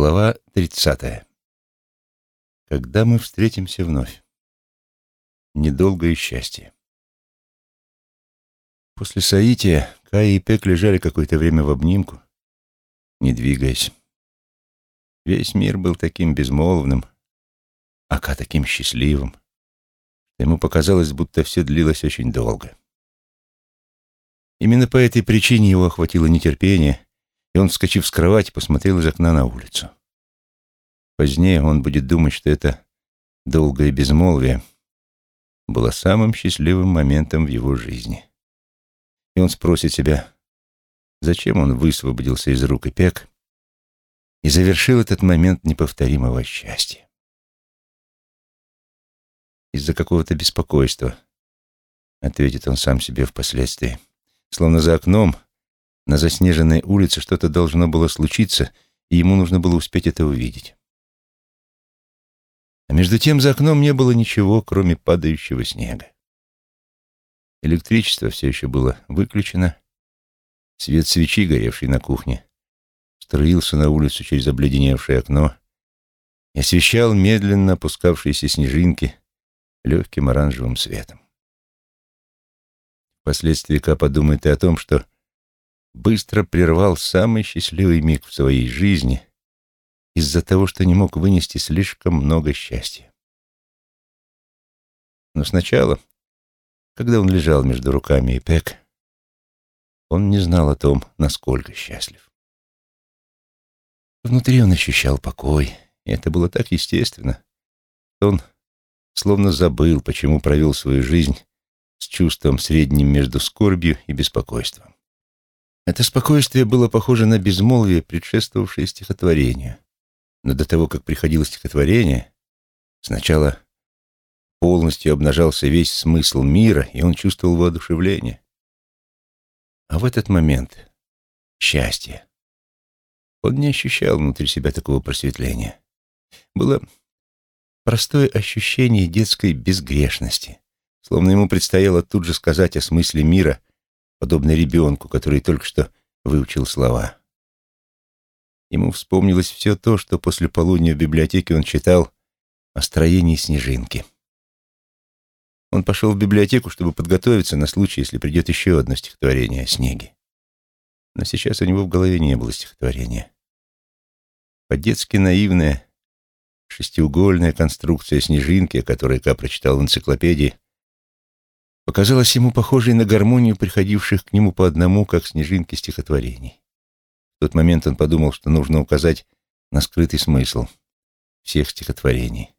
Глава 30. Когда мы встретимся вновь. Недолгое счастье. После соития Кай и Пек лежали какое-то время в обнимку, не двигаясь. Весь мир был таким безмолвным, а Ка таким счастливым, ему показалось, будто все длилось очень долго. Именно по этой причине его охватило нетерпение — и он, вскочив с кровати, посмотрел из окна на улицу. Позднее он будет думать, что это долгое безмолвие было самым счастливым моментом в его жизни. И он спросит себя, зачем он высвободился из рук Ипек и завершил этот момент неповторимого счастья. Из-за какого-то беспокойства, ответит он сам себе впоследствии. Словно за окном — на заснеженной улице что-то должно было случиться, и ему нужно было успеть это увидеть. А между тем за окном не было ничего, кроме падающего снега. Электричество все еще было выключено. Свет свечи, горевший на кухне, струился на улицу через обледеневшее окно и освещал медленно опускавшиеся снежинки легким оранжевым светом. Впоследствии Ка подумает и о том, что быстро прервал самый счастливый миг в своей жизни из-за того, что не мог вынести слишком много счастья. Но сначала, когда он лежал между руками и Пек, он не знал о том, насколько счастлив. Внутри он ощущал покой, и это было так естественно, что он словно забыл, почему провел свою жизнь с чувством средним между скорбью и беспокойством. Это спокойствие было похоже на безмолвие, предшествовавшее стихотворению. Но до того, как приходило стихотворение, сначала полностью обнажался весь смысл мира, и он чувствовал воодушевление. А в этот момент — счастье. Он не ощущал внутри себя такого просветления. Было простое ощущение детской безгрешности, словно ему предстояло тут же сказать о смысле мира — подобно ребенку, который только что выучил слова. Ему вспомнилось все то, что после полудня в библиотеке он читал о строении снежинки. Он пошел в библиотеку, чтобы подготовиться на случай, если придет еще одно стихотворение о снеге. Но сейчас у него в голове не было стихотворения. По-детски наивная шестиугольная конструкция снежинки, о которой Ка прочитал в энциклопедии, показалась ему похожей на гармонию приходивших к нему по одному, как снежинки стихотворений. В тот момент он подумал, что нужно указать на скрытый смысл всех стихотворений.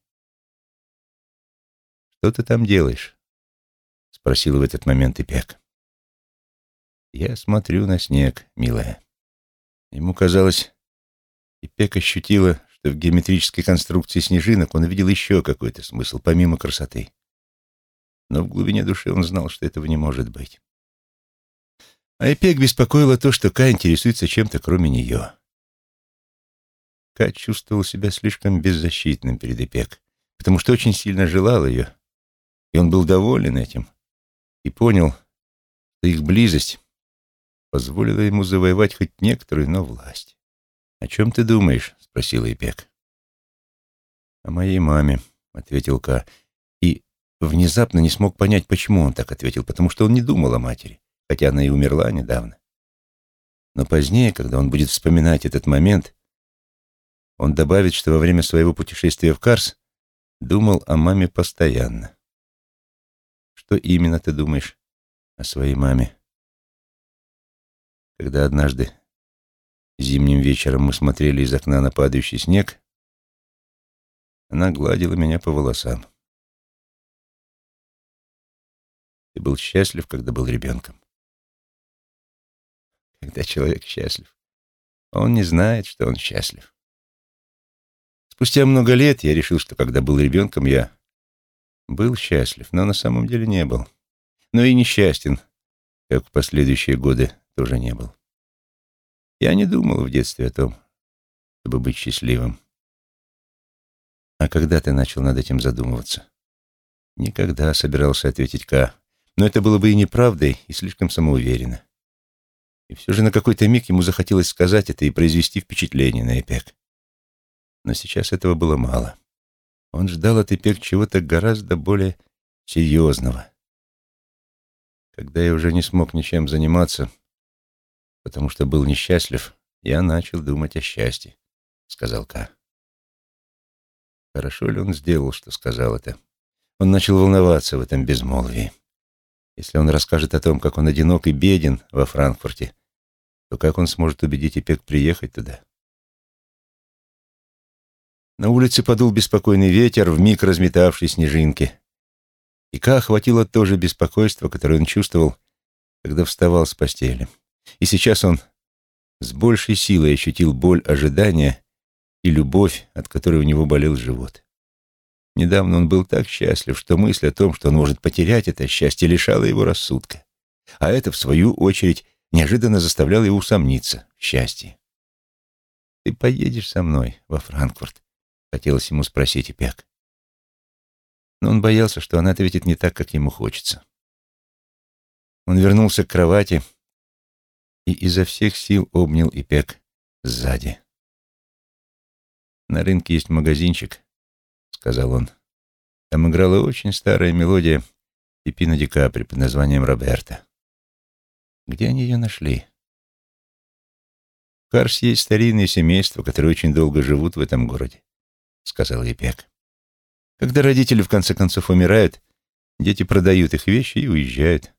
«Что ты там делаешь?» — спросил в этот момент Ипек. «Я смотрю на снег, милая». Ему казалось, Ипек ощутила, что в геометрической конструкции снежинок он видел еще какой-то смысл, помимо красоты но в глубине души он знал, что этого не может быть. А Эпек беспокоило то, что Ка интересуется чем-то, кроме нее. Ка чувствовал себя слишком беззащитным перед Эпек, потому что очень сильно желал ее, и он был доволен этим, и понял, что их близость позволила ему завоевать хоть некоторую, но власть. «О чем ты думаешь?» — спросила Эпек. «О моей маме», — ответил Ка, внезапно не смог понять, почему он так ответил, потому что он не думал о матери, хотя она и умерла недавно. Но позднее, когда он будет вспоминать этот момент, он добавит, что во время своего путешествия в Карс думал о маме постоянно. Что именно ты думаешь о своей маме? Когда однажды зимним вечером мы смотрели из окна на падающий снег, она гладила меня по волосам. Ты был счастлив, когда был ребенком. Когда человек счастлив, он не знает, что он счастлив. Спустя много лет я решил, что когда был ребенком, я был счастлив, но на самом деле не был. Но и несчастен, как в последующие годы тоже не был. Я не думал в детстве о том, чтобы быть счастливым. А когда ты начал над этим задумываться? Никогда собирался ответить Ка. Но это было бы и неправдой, и слишком самоуверенно. И все же на какой-то миг ему захотелось сказать это и произвести впечатление на Эпек. Но сейчас этого было мало. Он ждал от Ипек чего-то гораздо более серьезного. Когда я уже не смог ничем заниматься, потому что был несчастлив, я начал думать о счастье, — сказал Ка. Хорошо ли он сделал, что сказал это? Он начал волноваться в этом безмолвии. Если он расскажет о том, как он одинок и беден во Франкфурте, то как он сможет убедить Ипек приехать туда? На улице подул беспокойный ветер, вмиг разметавший снежинки. И Ка охватило то же беспокойство, которое он чувствовал, когда вставал с постели. И сейчас он с большей силой ощутил боль ожидания и любовь, от которой у него болел живот. Недавно он был так счастлив, что мысль о том, что он может потерять это счастье, лишала его рассудка. А это, в свою очередь, неожиданно заставляло его усомниться в счастье. «Ты поедешь со мной во Франкфурт?» — хотелось ему спросить Ипек. Но он боялся, что она ответит не так, как ему хочется. Он вернулся к кровати и изо всех сил обнял Ипек сзади. «На рынке есть магазинчик», — сказал он. Там играла очень старая мелодия Пипино Ди Капри под названием «Роберта». Где они ее нашли? В Карс есть старинные семейства, которые очень долго живут в этом городе, — сказал Епек. Когда родители в конце концов умирают, дети продают их вещи и уезжают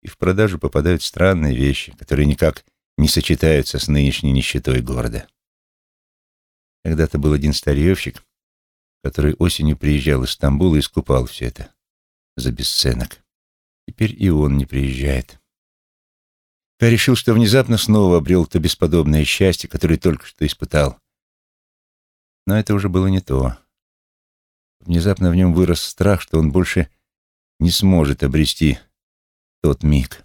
и в продажу попадают странные вещи, которые никак не сочетаются с нынешней нищетой города. Когда-то был один старьевщик, который осенью приезжал из Стамбула и скупал все это за бесценок. Теперь и он не приезжает. Я решил, что внезапно снова обрел то бесподобное счастье, которое только что испытал. Но это уже было не то. Внезапно в нем вырос страх, что он больше не сможет обрести тот миг.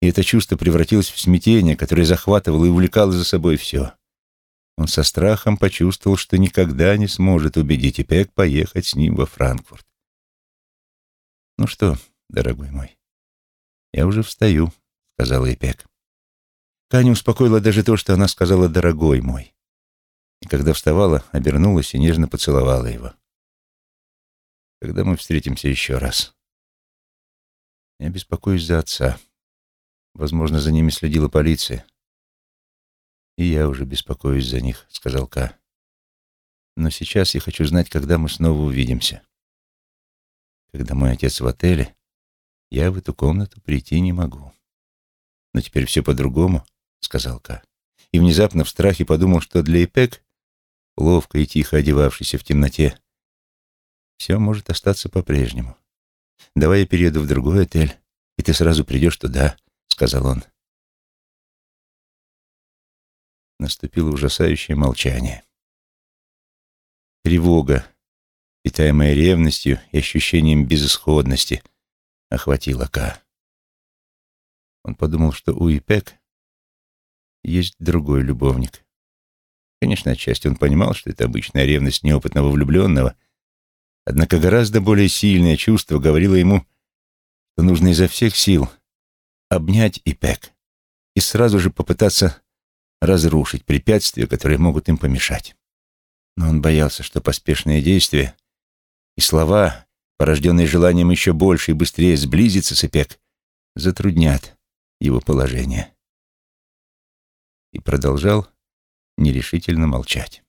И это чувство превратилось в смятение, которое захватывало и увлекало за собой все. Он со страхом почувствовал, что никогда не сможет убедить Ипек поехать с ним во Франкфурт. «Ну что, дорогой мой, я уже встаю», — сказала Ипек. Каня успокоила даже то, что она сказала «дорогой мой». И когда вставала, обернулась и нежно поцеловала его. «Когда мы встретимся еще раз?» Я беспокоюсь за отца. Возможно, за ними следила полиция. И я уже беспокоюсь за них, сказал Ка. Но сейчас я хочу знать, когда мы снова увидимся. Когда мой отец в отеле, я в эту комнату прийти не могу. Но теперь все по-другому, сказал Ка. И внезапно в страхе подумал, что для Эпек, ловко и тихо одевавшийся в темноте, все может остаться по-прежнему. «Давай я перееду в другой отель, и ты сразу придешь туда», — сказал он. Наступило ужасающее молчание. Тревога, питаемая ревностью и ощущением безысходности, охватила Ка. Он подумал, что у Ипек есть другой любовник. Конечно, отчасти он понимал, что это обычная ревность неопытного влюбленного — Однако гораздо более сильное чувство говорило ему, что нужно изо всех сил обнять Ипек и сразу же попытаться разрушить препятствия, которые могут им помешать. Но он боялся, что поспешные действия и слова, порожденные желанием еще больше и быстрее сблизиться с Ипек, затруднят его положение. И продолжал нерешительно молчать.